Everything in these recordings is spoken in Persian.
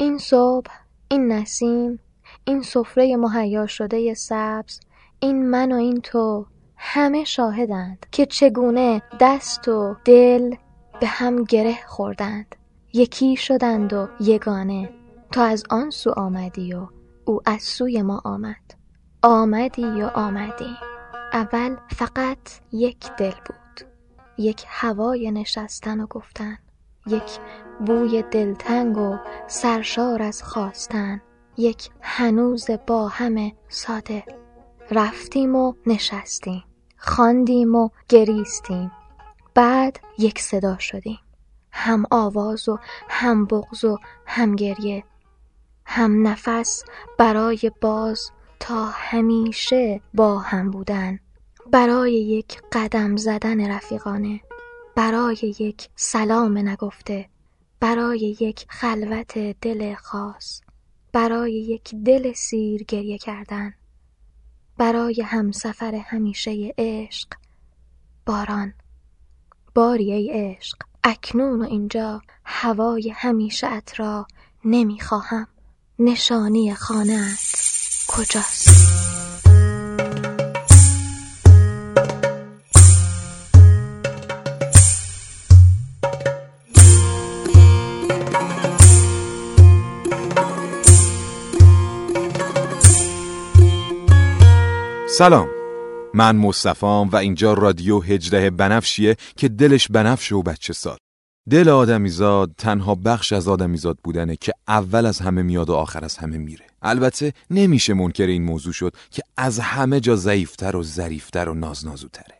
این صبح این نسیم این سفره مهیا شده سبز این من و این تو همه شاهدند که چگونه دست و دل به هم گره خوردند. یکی شدند و یگانه. تا از آن سو آمدی و او از سوی ما آمد. آمدی و آمدی. اول فقط یک دل بود. یک هوای نشستن و گفتن. یک بوی دلتنگ و سرشار از خواستن یک هنوز با همه ساده. رفتیم و نشستیم خواندیم و گریستیم. بعد یک صدا شدیم هم آواز و هم بغز و هم گریه. هم نفس برای باز تا همیشه با هم بودن. برای یک قدم زدن رفیقانه. برای یک سلام نگفته برای یک خلوت دل خاص برای یک دل سیر گریه کردن برای همسفر همیشه عشق. باران باری ای عشق اکنون و اینجا هوای همیشه ات را نمی‌خواهم. نشانی خانهات کجاست؟ سلام. من مصطفام و اینجا رادیو هجده بنفشیه که دلش بنفشه و بچه سال دل آدمیزاد تنها بخش از آدمیزاد بودنه که اول از همه میاد و آخر از همه میره. البته نمیشه منکر این موضوع شد که از همه جا ضعیفتر و ظریفتر و نازنازوتره.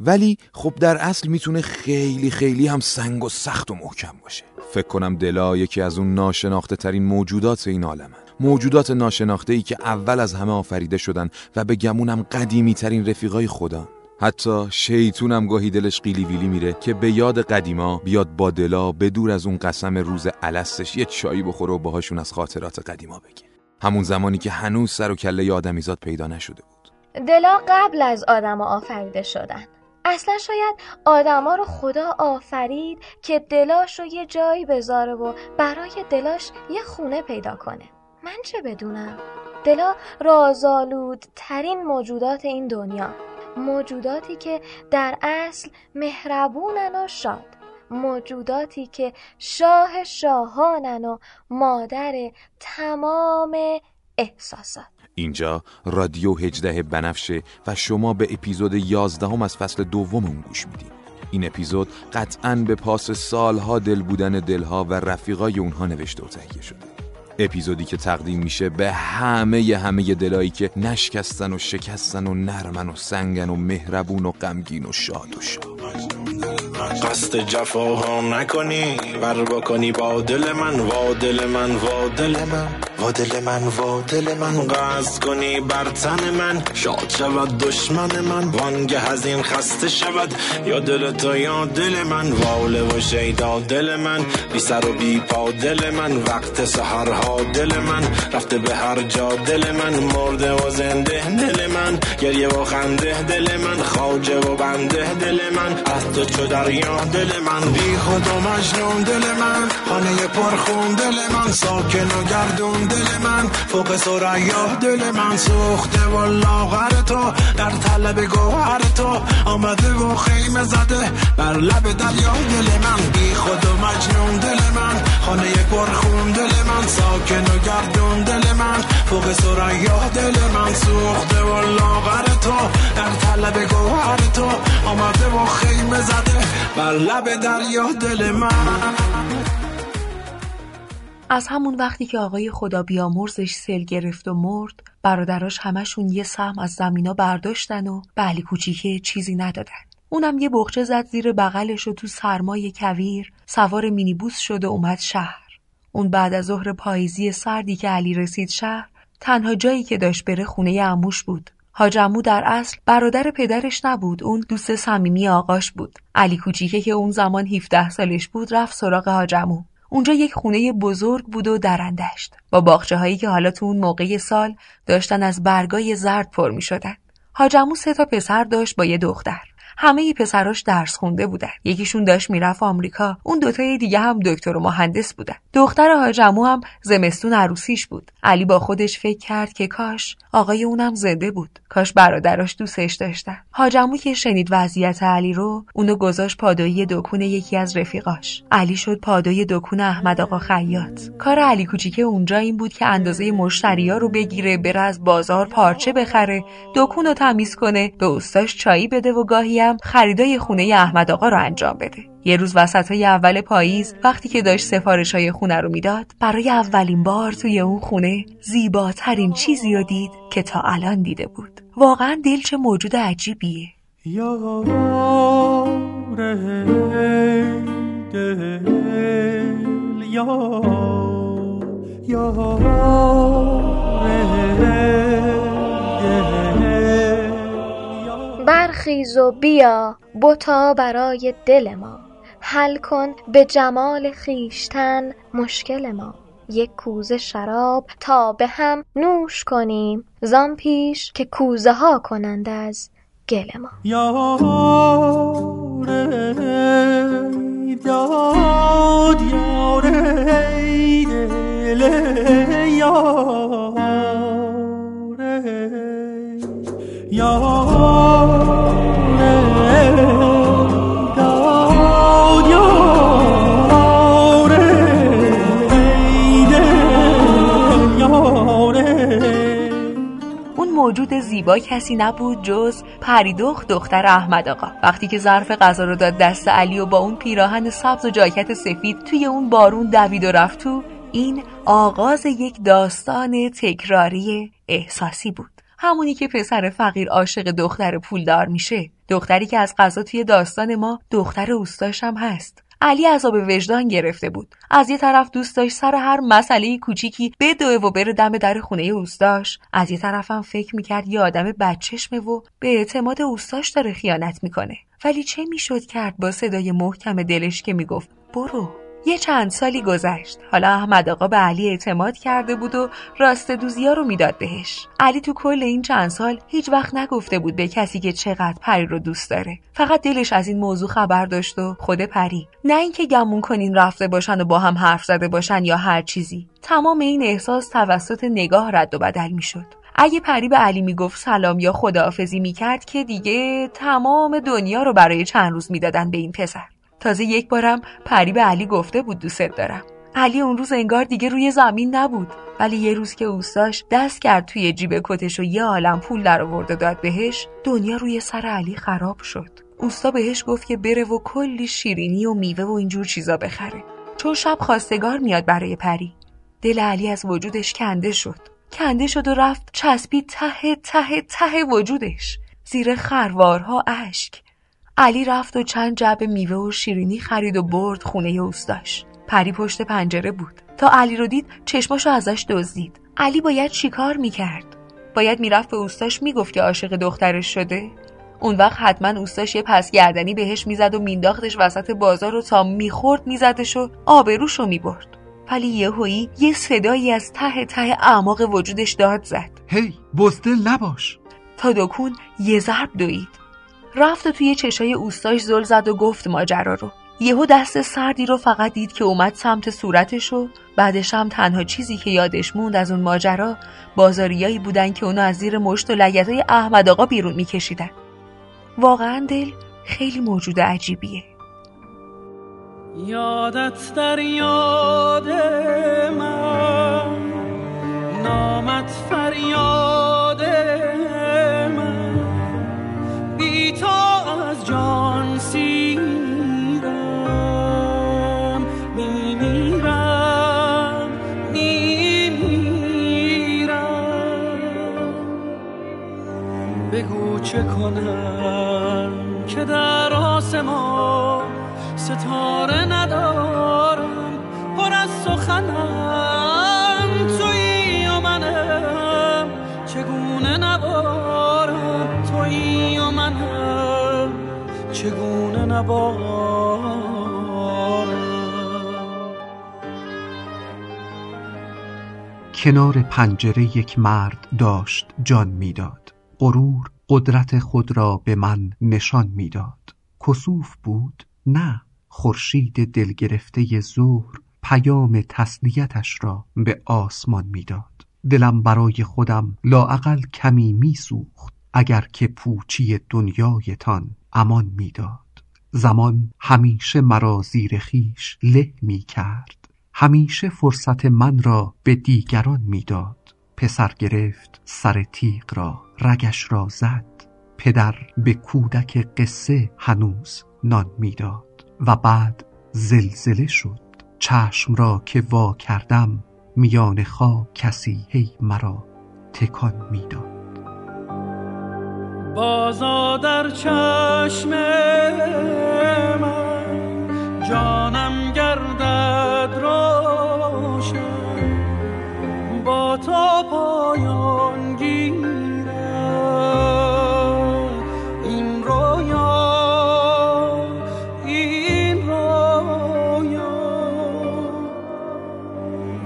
ولی خب در اصل می‌تونه خیلی خیلی هم سنگ و سخت و محکم باشه. فکر کنم دلا یکی از اون ناشناخته ترین موجودات این عالمه. موجودات ناشناخته ای که اول از همه آفریده شدن و به گمونم قدیمی ترین رفیقای خدا. حتی شیطونم گاهی دلش قیلی ویلی میره که به یاد قدیما بیاد با دلا به دور از اون قسم روز الستش یه چایی بخوره و باهاشون از خاطرات قدیما بگه. همون زمانی که هنوز سر و کله آدمیزاد پیدا نشده بود. دلا قبل از آدم آفریده شدن. اصلا شاید آدما رو خدا آفرید که دلاش رو یه جایی بذاره و برای دلاش یه خونه پیدا کنه. من چه بدونم؟ دلا رازآلود ترین موجودات این دنیا. موجوداتی که در اصل مهربونن و شاد. موجوداتی که شاه شاهانن و مادر تمام احساسات. اینجا رادیو هجده بنفشه و شما به اپیزود یازدهم از فصل دوم اون گوش میدین این اپیزود قطعا به پاس سالها دل بودن دلها و رفیقای اونها نوشته و تهیه شده. اپیزودی که تقدیم میشه به همه همه دلایی که نشکستن و شکستن و نرمن و سنگن و مهربون و غمگین و شاد و شاد. قصد جفاها نکنی ور بکنی با دل من وا دل من وا دل من. وا دل من وا دل من قصد کنی بر تن من. شاد شود دشمن من وانگه از خسته شود. یا دل تو یا دل من واله و شیدا دل من. بی سر و بی پا دل من وقت سهرها دل من. رفته به هر جا دل من مرده و زنده دل من. گریه و خنده دل من خواجه و بنده دل من. از تو چو دریا دل من. بی خود و مجنون دل من. خانه پرخون دل من ساکن و گردون دل من فوق سریا دل من سوخته و لاغر تو در طلب گوهر تو. آمده و خیمه زده بر لب دریا. دل من بی خود و مجنون دل من خانه پرخون. دل من ساکن و گردون دل من فوق سریا دل من سوخته و لاغر تو در طلب گوهر تو. آمده و خیمه زده بر لب دریا. دل من از همون وقتی که آقای خدا بیامرزش سل گرفت و مرد برادراش همشون یه سهم از زمینا برداشتن و به علی کوچیکه چیزی ندادن. اونم یه بخچه زد زیر بغلش و تو سرمای کویر سوار مینیبوس شد و اومد شهر. اون بعد از ظهر پاییزی سردی که علی رسید شهر تنها جایی که داشت بره خونه عموش بود. حاج عمو در اصل برادر پدرش نبود اون دوست صمیمی آقاش بود. علی کوچیکه که اون زمان 17 سالش بود رفت سراغ حاج عمو. اونجا یک خونه بزرگ بود و درندشت با باغچه هایی که حالا تو اون موقع سال داشتن از برگای زرد پر می شدن. حاج عمو سه تا پسر داشت با یه دختر همه پسراش درس خونده بودن. یکیشون داشت می‌رفت آمریکا. اون دوتای دیگه هم دکتر و مهندس بودن. دختر حاجمو هم زمستون عروسیش بود. علی با خودش فکر کرد که کاش آقای اونم زنده بود. کاش برادراش دوستش داشتن. حاجمو که شنید وضعیت علی رو اونو گذاشت پادویی دکون یکی از رفیقاش. علی شد پادوی دکون احمد آقا خیاط. کار علی کوچیکه اونجا این بود که اندازه مشتریا رو بگیره بره از بازار پارچه بخره دکون رو تمیز کنه به استاش چایی بده و گاهی هم خریدای خونه احمد آقا رو انجام بده. یه روز وسط های اول پاییز وقتی که داشت سفارش های خونه رو می‌داد برای اولین بار توی اون خونه زیباترین چیزی رو دید که تا الان دیده بود. واقعا دل چه موجود عجیبیه. برخیز و بیا بتا برای دل ما. حل کن به جمال خیشتن مشکل ما. یک کوزه شراب تا به هم نوش کنیم زان پیش که کوزه ها کنند از گل ما. موجود زیبا کسی نبود جز پریدخ دختر احمد آقا. وقتی که ظرف غذا رو داد دست علی و با اون پیراهن سبز و جاکت سفید توی اون بارون دوید و رفت تو این آغاز یک داستان تکراری احساسی بود. همونی که پسر فقیر عاشق دختر پولدار میشه. دختری که از غذا توی داستان ما دختر اوستاش هم هست. علی عذاب وجدان گرفته بود. از یه طرف دوست داشت سر هر مسئله کوچیکی بدوه و بره دم در خونه اوستاش. از یه طرفم فکر می‌کرد یه آدم بچشمه و به اعتماد اوستاش داره خیانت می‌کنه. ولی چه می‌شد کرد با صدای محکم دلش که می‌گفت برو. یه چند سالی گذشت. حالا احمد آقا به علی اعتماد کرده بود و راست دوزیا رو می‌داد بهش. علی تو کل این چند سال هیچ وقت نگفته بود به کسی که چقدر پری رو دوست داره. فقط دلش از این موضوع خبر داشت و خود پری. نه اینکه گمون کنین رفته باشن و با هم حرف زده باشن یا هر چیزی. تمام این احساس توسط نگاه رد و بدل می‌شد. اگه پری به علی می‌گفت سلام یا خداحافظی می‌کرد که دیگه تمام دنیا رو برای چند روز می‌دادن به این پسر. تازه یک بارم پری به علی گفته بود دوست دارم. علی اون روز انگار دیگه روی زمین نبود. ولی یه روز که اوستاش دست کرد توی جیب کتش و یه عالم پول در آورد داد بهش دنیا روی سر علی خراب شد. اوستا بهش گفت که بره و کلی شیرینی و میوه و اینجور چیزا بخره. چون شب خواستگار میاد برای پری. دل علی از وجودش کنده شد. کنده شد و رفت چسبید ته ته ته وجودش. زیر خروارها اشک. علی رفت و چند جعبه میوه و شیرینی خرید و برد خونه اوستاش پری پشت پنجره بود. تا علی رو دید چشماشو ازش دزدید. علی باید چیکار می‌کرد؟ باید می‌رفت به اوستاش می‌گفت که عاشق دخترش شده؟ اون وقت حتما اوستاش یه پس گردنی بهش می‌زد و مینداختش وسط بازار رو تا می‌خورد میزدش و آبروشو می‌برد. ولی یهویی یه صدایی از ته ته اعماق وجودش داد زد. هی hey, بزدل نباش. تا دکون یه ضرب دوید. رفت و توی چشای اوستاش زل زد و گفت ماجرا رو. یهو دست سردی رو فقط دید که اومد سمت صورتش و بعدش هم تنها چیزی که یادش موند از اون ماجرا بازاریایی بودن که اونو از زیر مشت و لگتای احمد آقا بیرون میکشیدن. واقعا دل خیلی موجود عجیبیه. یادت در یاد من نامت فریاد. چه کنم که در آسمان ستاره ندارم پر از سخنم. توی و منم چگونه نبارم توی و منم چگونه کنار پنجره یک مرد داشت جان می‌داد. غرور قدرت خود را به من نشان می‌داد. کسوف بود نه خورشید دل گرفته ظهر پیام تسلیتش را به آسمان می‌داد. دلم برای خودم لاعقل کمی میسوخت اگر که پوچی دنیایتان امان می‌داد. زمان همیشه مرا زیر خیش له می کرد همیشه فرصت من را به دیگران می‌داد. پسر گرفت سر تیغ را. رگش را زد. پدر به کودک قصه هنوز نان می‌داد و بعد زلزله شد. چشم را که وا کردم میان خاک کسی هی مرا تکان می‌داد. بازا در چشم من جانم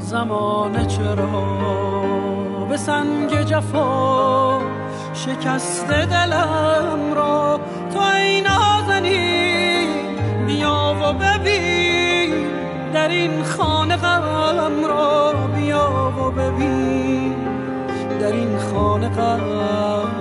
زمان چرا به سنگ جفا شکست دلم را؟ تو ای نازنین بیا و ببین. در این خانه غم را بیا و ببین. در این خانه غم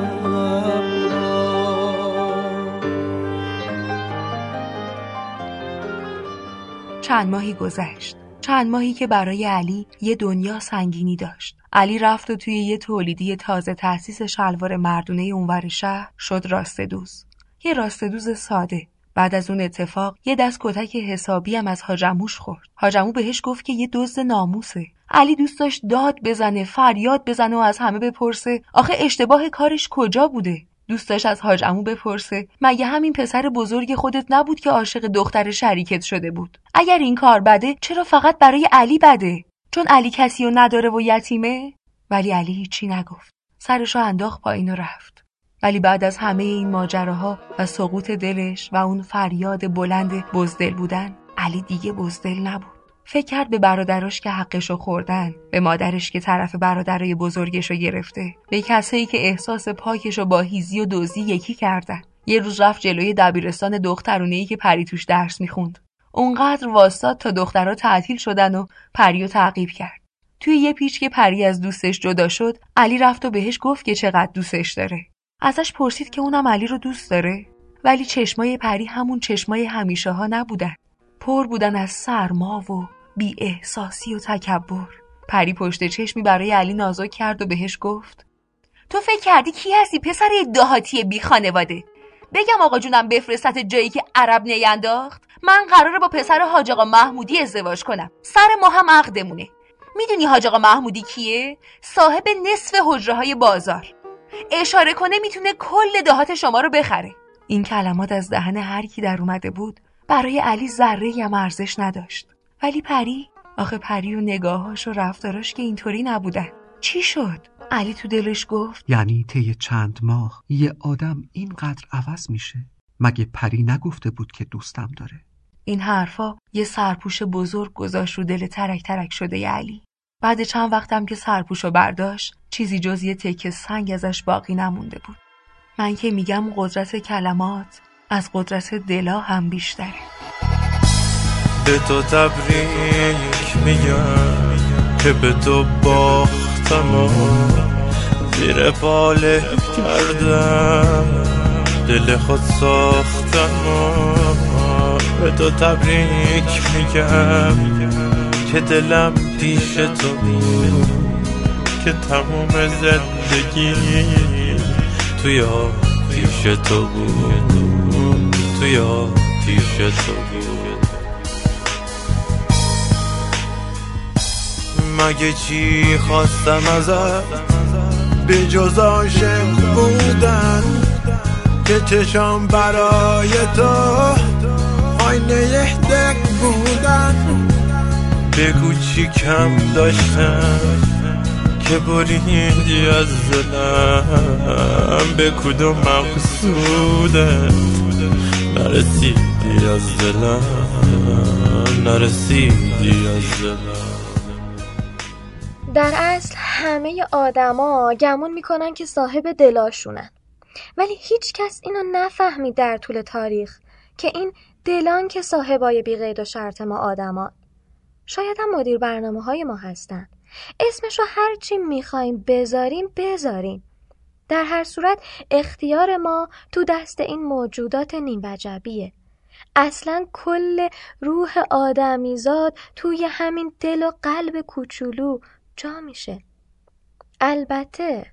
چند ماهی گذشت. چند ماهی که برای علی یه دنیا سنگینی داشت. علی رفت و توی یه تولیدی تازه تأسیس شلوار مردونه اونور شهر شد راسته دوز یه راسته دوز ساده. بعد از اون اتفاق یه دست کتک حسابی هم از حاجموش خورد. حاجمو بهش گفت که یه دزد ناموسه. علی دوست داشت داد بزنه فریاد بزنه و از همه بپرسه آخه اشتباه کارش کجا بوده؟ دوست داشت از حاج امو بپرسه. مگه همین پسر بزرگ خودت نبود که عاشق دختر شریکت شده بود؟ اگر این کار بده چرا فقط برای علی بده؟ چون علی کسی رو نداره و یتیمه؟ ولی علی هیچی نگفت. سرش رو انداخت پایین و رفت. ولی بعد از همه این ماجراها و سقوط دلش و اون فریاد بلند بزدل بودن علی دیگه بزدل نبود. فکر کرد به برادراش که حقشو خوردن به مادرش که طرف برادرای بزرگشو گرفته. به کسایی که احساس پاکشو با هیزی و دوزی یکی کردن. یه روز رفت جلوی دبیرستان دخترونه‌ای که پری توش درس می‌خوند. اونقدر واسطاد تا دخترها تعطیل شدن و پری رو تعقیب کرد. توی یه پیچ که پری از دوستش جدا شد علی رفت و بهش گفت که چقدر دوستش داره. ازش پرسید که اونم علی رو دوست داره. ولی چشمای پری همون چشمای همیشه ها نبودن. پر بودن از سرما و بی احساسی و تکبر. پری پشت چشمی برای علی نازک کرد و بهش گفت تو فکر کردی کی هستی پسر دهاتی بی خانواده؟ بگم آقا جونم بفرستت جایی که عرب نینداخت؟ من قراره با پسر حاج آقا محمودی ازدواج کنم. سر ما هم عقدمونه می‌دونی حاج آقا محمودی کیه؟ صاحب نصف حجره های بازار. اشاره کنه می‌تونه کل دهات شما رو بخره. این کلمات از دهن هر کی در اومده بود برای علی ذره هم ارزش نداشت. ولی پری؟ آخه پری و نگاهاش و رفتاراش که اینطوری نبودن. چی شد؟ علی تو دلش گفت. یعنی طی چند ماه یه آدم اینقدر عوض میشه؟ مگه پری نگفته بود که دوستم داره؟ این حرفا یه سرپوش بزرگ گذاشت رو دل ترک ترک شده ی علی. بعد چند وقتم که سرپوشو برداشت چیزی جز یه تکه سنگ ازش باقی نمونده بود. من که میگم قدرت کلمات از قدرت دلا هم بیشتره. به تو تبریک میگم که به تو باختم و زیر پاله کردم. دل خود ساختم و به تو تبریک میگم که دلم پیش تو که تموم زندگی توی پیش تو بود توی پیش تو بود. مگه چی خواستم ازت؟ به جز عاشق بودن که چشام برای تو آینه دق بودن. بگو چی کم داشتم که بریدی از دلم به کدوم مقصودت نرسیدی از دلم نرسیدی از دلم در اصل همه آدما گمون می‌کنن که صاحب دلاشونن. ولی هیچ کس اینو نفهمید در طول تاریخ که این دلان که صاحبای بیقید و شرط ما آدما شاید هم مدیر برنامه های ما هستن. اسمشو هرچی می‌خوایم بذاریم بذاریم. در هر صورت اختیار ما تو دست این موجودات نیم وجبیه اصلا کل روح آدمیزاد توی همین دل و قلب کوچولو جا میشه. البته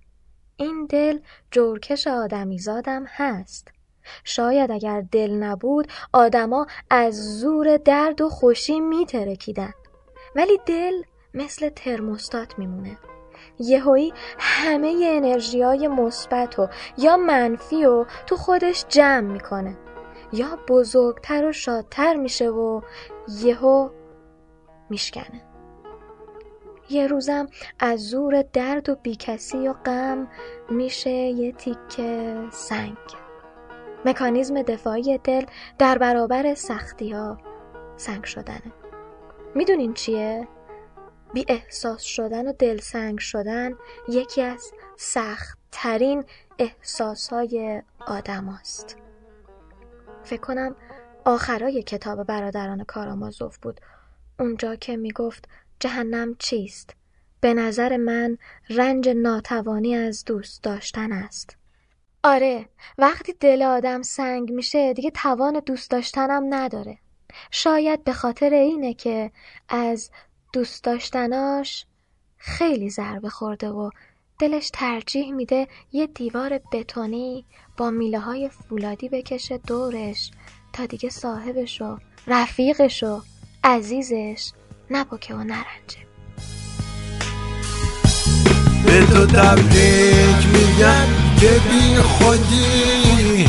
این دل جورکش آدمیزادم هست. شاید اگر دل نبود آدما از زور درد و خوشی میترکیدن. ولی دل مثل ترموستات میمونه. یهویی همه انرژی های مثبت و یا منفی و تو خودش جمع می‌کنه. یا بزرگتر و شادتر میشه و یهو میشکنه. یه روزم از زور درد و بیکسی و غم میشه یه تیکه سنگ مکانیزم دفاعی دل در برابر سختی ها سنگ شدنه می‌دونین چیه؟ بی احساس شدن و دلسنگ شدن یکی از سخت ترین احساس های آدم هست. فکر کنم آخرای کتاب برادران کارامازوف بود اونجا که می‌گفت جهنم چیست؟ به نظر من رنج ناتوانی از دوست داشتن است. آره وقتی دل آدم سنگ میشه دیگه توان دوست داشتنم نداره. شاید به خاطر اینه که از دوست داشتناش خیلی ضربه خورده و دلش ترجیح میده یه دیوار بتونی با میله های فولادی بکشه دورش تا دیگه صاحبش و رفیقش و عزیزش نبکه و نرنجه به تو تبریک میگن که بی خودی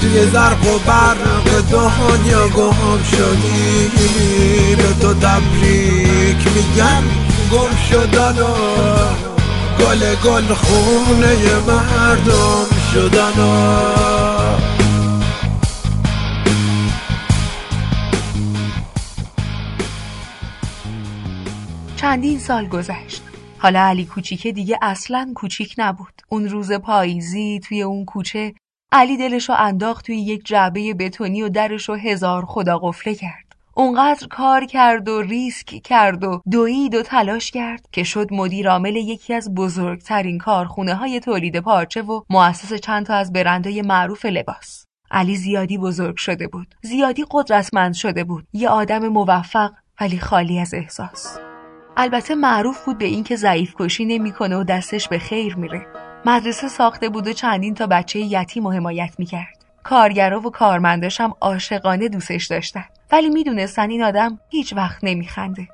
توی زرق و برق دنیا گم شدی. به تو تبریک میگن گم شدن و گل گل خونه مردم شدن و چندین سال گذشت. حالا علی کوچیکه دیگه اصلا کوچیک نبود. اون روز پاییزی توی اون کوچه علی دلشو انداخت توی یک جعبه بتونی و درشو هزار خدا قفله کرد. اونقدر کار کرد و ریسک کرد و دوید و تلاش کرد که شد مدیر عامل یکی از بزرگترین کارخونه های تولید پارچه و مؤسس چند تا از برندهای معروف لباس. علی زیادی بزرگ شده بود. زیادی قدرتمند شده بود. یه آدم موفق ولی خالی از احساس. البته معروف بود به اینکه ضعیف کشی نمی‌کنه و دستش به خیر میره. مدرسه ساخته بود و چندین تا بچه یتیم و حمایت می‌کرد. کارگرا و کارمنداش هم عاشقانه دوستش داشتن. ولی می‌دونستن این آدم هیچ وقت نمیخنده.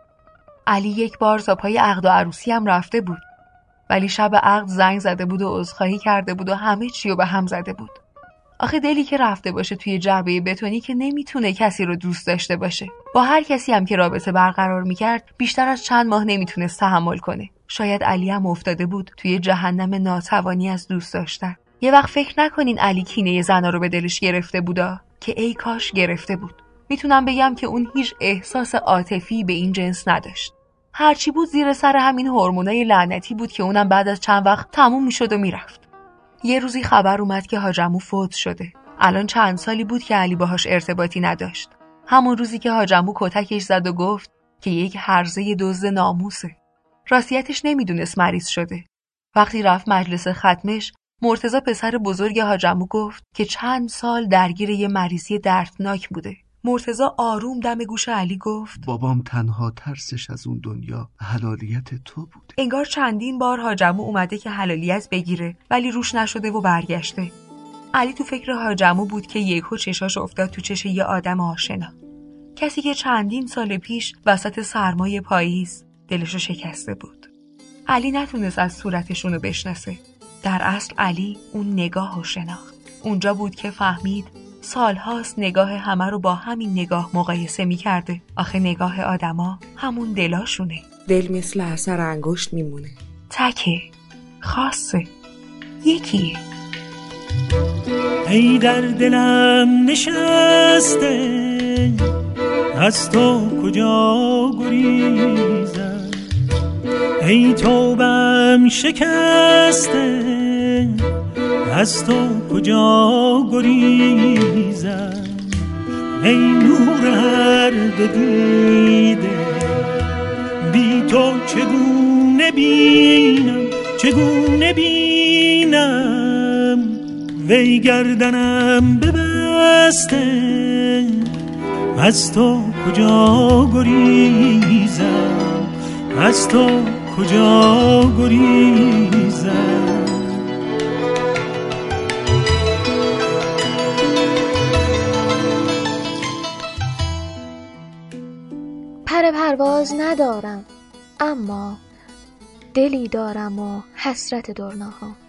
علی یک بار تا پای عقد و عروسی هم رفته بود. ولی شب عقد زنگ زده بود و عذرخواهی کرده بود و همه چی رو به هم زده بود. آخه دلی که رفته باشه توی جعبه بتونی که نمی‌تونه کسی رو دوست داشته باشه. با هر کسی هم که رابطه برقرار می‌کرد بیشتر از چند ماه نمی‌تونست تحمل کنه. شاید علی هم افتاده بود توی جهنم ناتوانی از دوست داشتن. یه وقت فکر نکنین علی کینه زنا رو به دلش گرفته بودا؟ که ای کاش گرفته بود. می‌تونم بگم که اون هیچ احساس عاطفی به این جنس نداشت. هرچی بود زیر سر همین هورمونای لعنتی بود که اونم بعد از چند وقت تموم می‌شد و می‌رفت. یه روزی خبر اومد که حاجمو فوت شده. الان چند سالی بود که علی باهاش ارتباطی نداشت. همون روزی که حاجمو کتکش زد و گفت که یک هرزه دزد ناموسه. راستیتش نمی‌دونست مریض شده. وقتی رفت مجلس ختمش مرتزا پسر بزرگ حاجمو گفت که چند سال درگیر یه مریضی دردناک بوده. مرتزا آروم دم گوش علی گفت بابام تنها ترسش از اون دنیا حلالیت تو بود. انگار چندین بار حاجمو اومده که حلالیت بگیره ولی روش نشده و برگشته. علی تو فکر حاجمو بود که یکو چشاش افتاد تو چش یه آدم آشنا. کسی که چندین سال پیش وسط سرمای پاییز دلشو شکسته بود. علی نتونست از صورتشونو بشناسه. در اصل علی اون نگاه و شناخت. اونجا بود که فهمید سالهاست نگاه همه رو با همین نگاه مقایسه می‌کرده. آخه نگاه آدما همون دلاشونه. دل مثل اثر انگشت میمونه. تکه خاصه یکیه. ای در دلم نشسته از تو کجا گریزم؟ ای توبم شکسته از تو کجا گریزم؟ ای نور هر دیده بی تو چگونه بینم؟ چگونه بینم؟ وی گردنم ببسته. از تو کجا گریزم؟ از تو کجا گریزم؟ پر پرواز ندارم اما دلی دارم و حسرت درناها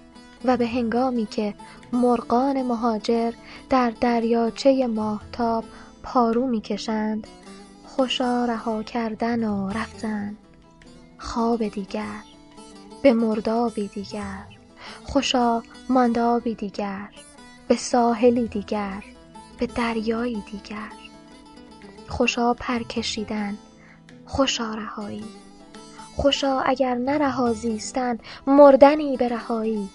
و به هنگامی که مرغان مهاجر در دریاچه ماهتاب پارو می‌کشند خوشا رها کردن و رفتن خواب دیگر به مردابی دیگر خوشا ماندابی دیگر به ساحلی دیگر به دریایی دیگر خوشا پر کشیدن خوشا رهایی خوشا اگر نه زیستن مردنی به رهایی.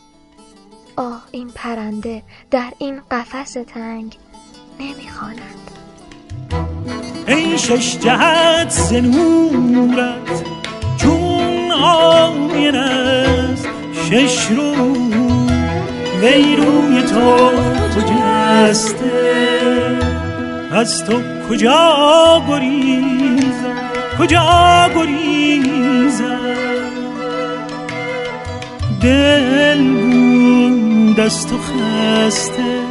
آه این پرنده در این قفس تنگ نمی‌خواند. ای شش جهت زنورت چون آین است. شش رو وی روی تو خجسته از تو کجا گریزم کجا گریزم؟ دل بود. از تو خسته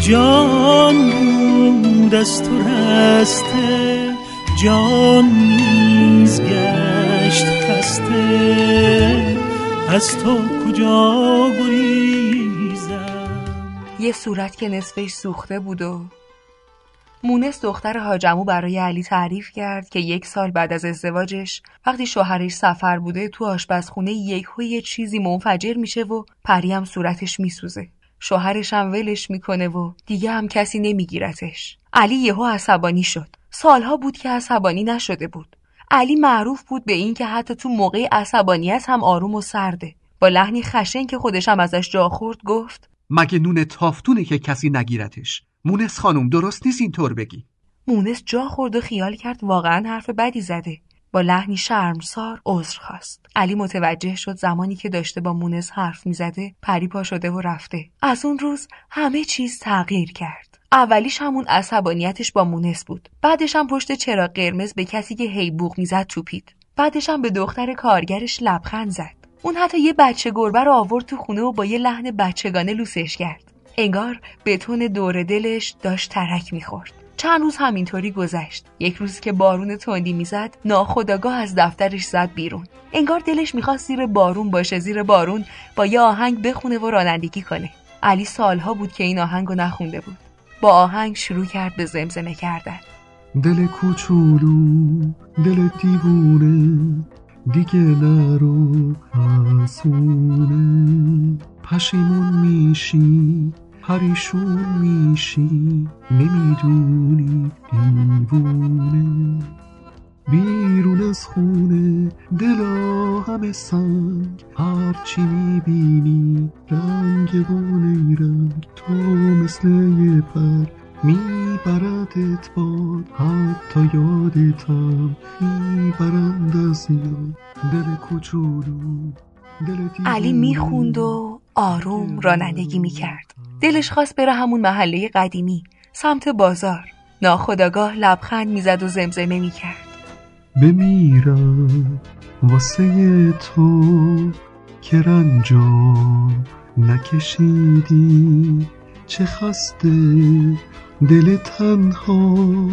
جان بود از تو رسته جان نیز گشت خسته. از تو کجا گریزم؟ یه صورت که نصفش سوخته بود و مونس دختر حاجمو برای علی تعریف کرد که یک سال بعد از ازدواجش وقتی شوهرش سفر بوده تو آشپزخونه یک یه چیزی منفجر میشه و پریم صورتش میسوزه. شوهرش هم ولش می‌کنه و دیگه هم کسی نمیگیرتش. علی یهو عصبانی شد. سالها بود که عصبانی نشده بود. علی معروف بود به این که حتی تو موقع عصبانیت هم آروم و سرده. با لحنی خشن که خودش هم ازش جا خورد گفت مگه نون تافتونه که کسی نگیرتش؟ مونس خانم درست نیست اینطور بگی. مونس جا خورد و خیال کرد واقعا حرف بدی زده. با لحنی شرمسار عذر خواست. علی متوجه شد زمانی که داشته با مونس حرف می‌زده پری پا شده و رفته. از اون روز همه چیز تغییر کرد. اولیش همون عصبانیتش با مونس بود. بعدش هم پشت چراغ قرمز به کسی که هی بوق می‌زد توپید بعدش هم به دختر کارگرش لبخند زد. اون حتی یه بچه گربه رو آورد تو خونه و با یه لحن بچگانه لوسش کرد. انگار بتون دور دلش داشت ترک می‌خورد. چند روز همینطوری گذشت. یک روز که بارون تندی می‌زد ناخداگاه از دفترش زد بیرون. انگار دلش می‌خواست زیر بارون باشه زیر بارون با یه آهنگ بخونه و رانندگی کنه. علی سالها بود که این آهنگ رو نخونده بود. با آهنگ شروع کرد به زمزمه کردن. دل کوچولو دل دیوونه دیگه نرو حسونه پشیمون میشی پریشون میشی نمی‌دونی دیوونه. بیرون از خونه دلا همه سنگ هرچی می‌بینی رنگ بانه رنگ. تو مثل یه پر میبردت باد حتی یادتم می‌برند از یاد. دل کوچولو علی می‌خوند و آروم رانندگی می‌کرد. دلش خواست بره همون محله قدیمی سمت بازار. ناخداگاه لبخند می‌زد و زمزمه می‌کرد. بمیرم واسه تو که رنجام نکشیدی. چه خسته دل تنها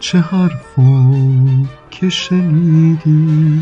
چه حرفا که شنیدی.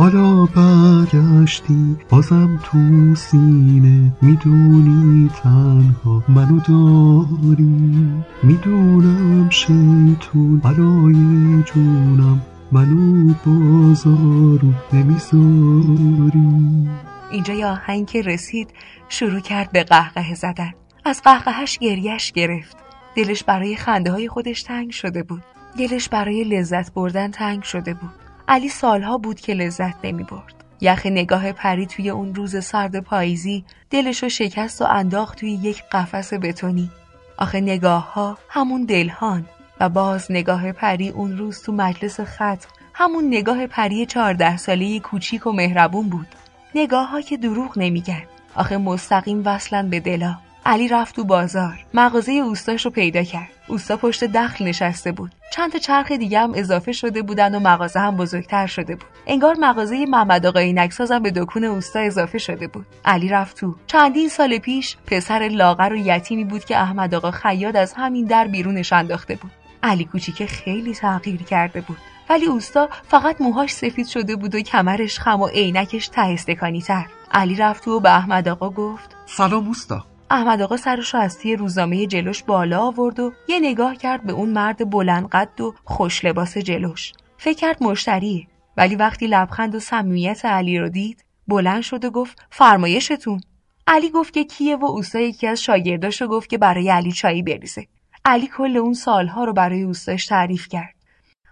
حالا برگشتی بازم تو سینه می‌دونی تنها منو داری. می‌دونم شیطون برای جونم منو بازارو نمی‌ذاری. اینجا یا آهنگ که رسید شروع کرد به قهقه زدن. از قهقهش گریش گرفت. دلش برای خنده های خودش تنگ شده بود. دلش برای لذت بردن تنگ شده بود. علی سالها بود که لذت نمی برد یخ نگاه پری توی اون روز سرد پاییزی دلشو شکست و انداخت توی یک قفس بتونی. آخه نگاه ها همون دلهان و باز نگاه پری اون روز تو مجلس خط همون نگاه پری چهارده ساله کوچیک و مهربون بود. نگاه ها که دروغ نمیگن. آخه مستقیم وصلن به دلا علی رفت تو بازار. مغازه اوستاش رو پیدا کرد. اوستا پشت دخل نشسته بود. چند تا چرخ دیگه هم اضافه شده بودن و مغازه هم بزرگتر شده بود. انگار مغازه محمد آقای اینکساز هم به دکون اوستا اضافه شده بود. علی رفت تو. چندین سال پیش پسر لاغر و یتیمی بود که احمد آقا خیاط از همین در بیرونش انداخته بود. علی کوچیک خیلی تغییر کرده بود. ولی اوستا فقط موهاش سفید شده بود و کمرش خم و عینکش ته تر علی رفت و به احمد آقا گفت سلام اوستا. احمد آقا سرش از توی روزنامه جلوش بالا آورد و یه نگاه کرد به اون مرد بلند قد و خوش لباس جلوش. فکر کرد مشتریه ولی وقتی لبخند و صمیمیت علی رو دید بلند شد و گفت فرمایشتون. علی گفت که کیه و اوستا یکی از شاگرداش رو گفت که برای علی چایی بریزه. علی کل اون سالها رو برای اوستاش تعریف کرد.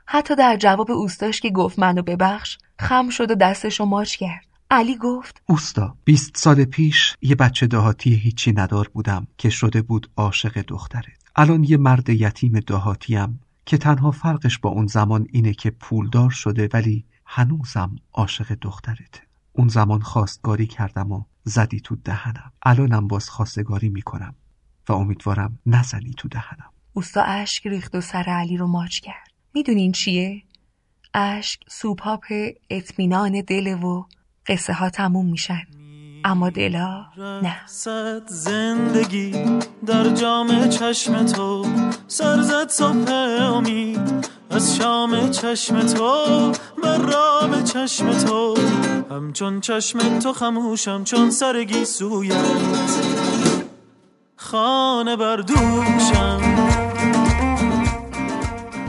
حتی در جواب اوستاش که گفت منو ببخش خم شد و دستش رو ماچ کرد. علی گفت اوستا بیست سال پیش یه بچه دهاتی هیچی ندار بودم که شده بود عاشق دخترت. الان یه مرد یتیم دهاتیم که تنها فرقش با اون زمان اینه که پولدار شده ولی هنوزم عاشق دخترته. اون زمان خواستگاری کردم و زدی تو دهنم. الانم باز خواستگاری می‌کنم و امیدوارم نزنی تو دهنم. اوستا اشک ریخت و سر علی رو ماچ کرد. می‌دونین چیه؟ اشک سوپاپ اطمینان دل و قصه ها تموم میشن اما دلا نه. زندگی در جام چشم تو. سرزد صبح امید از شام چشم تو. بر رام چشم تو. همچون چشم تو خموشم چون سرگی سویت. خانه بردوشم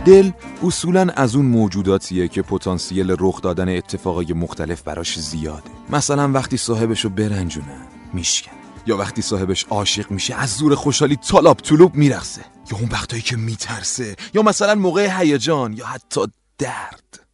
دل اصولا از اون موجوداتیه که پتانسیل رخ دادن اتفاقای مختلف براش زیاده. مثلا وقتی صاحبشو برنجونن میشکن. یا وقتی صاحبش عاشق میشه از زور خوشحالی طلاب طلوب میرخصه یا اون وقتایی که میترسه. یا مثلا موقع هیجان یا حتی درد.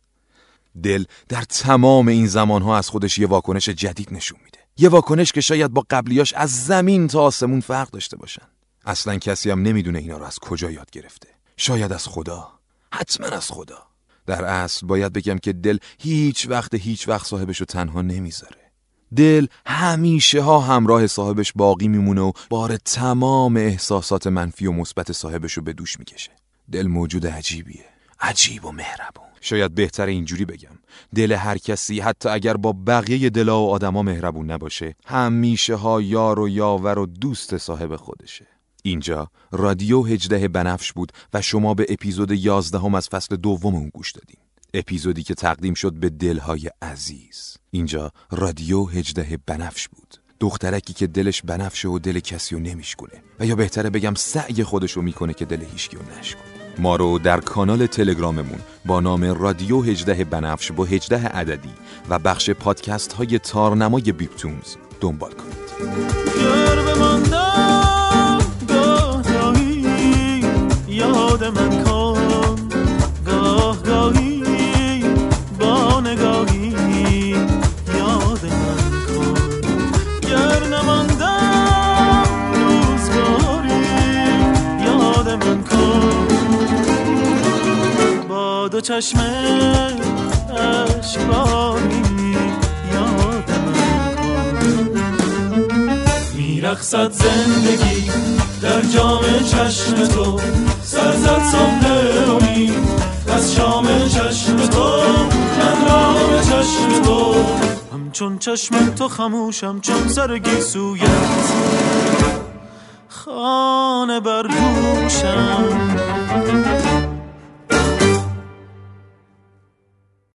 دل در تمام این زمانها از خودش یه واکنش جدید نشون میده. یه واکنش که شاید با قبلیاش از زمین تا آسمون فرق داشته باشن. اصلا کسی هم نمی‌دونه اینا رو از کجا یاد گرفته. شاید از خدا. حتما از خدا. در اصل باید بگم که دل هیچ وقت هیچ وقت صاحبش رو تنها نمی‌ذاره. دل همیشه ها همراه صاحبش باقی میمونه و بار تمام احساسات منفی و مثبت صاحبش رو به دوش می‌کشه. دل موجود عجیبیه. عجیب و مهربون. شاید بهتر اینجوری بگم. دل هر کسی حتی اگر با بقیه دلا و آدما مهربون نباشه همیشه ها یار و یاور و دوست صاحب خودشه. اینجا رادیو هجده بنفش بود و شما به اپیزود یازدهم از فصل دوم اون گوش دادین. اپیزودی که تقدیم شد به دلهای عزیز. اینجا رادیو هجده بنفش بود. دخترکی که دلش بنفشه و دل کسی رو نمیشکنه و یا بهتره بگم سعی خودشو می‌کنه که دل هیچکی رو نشکنه ما رو در کانال تلگراممون با نام رادیو هجده بنفش با هجده عددی و بخش پادکست های تارنمای بیپتونز دنبال کنید. چشم اشکباری یاد من کن میرخصد زندگی در جام چشم تو سرزد صبح امید. از شام چشم تو من رام چشم تو. همچون چشم تو خموشم چون سر گیسویت. خانه بر دوشم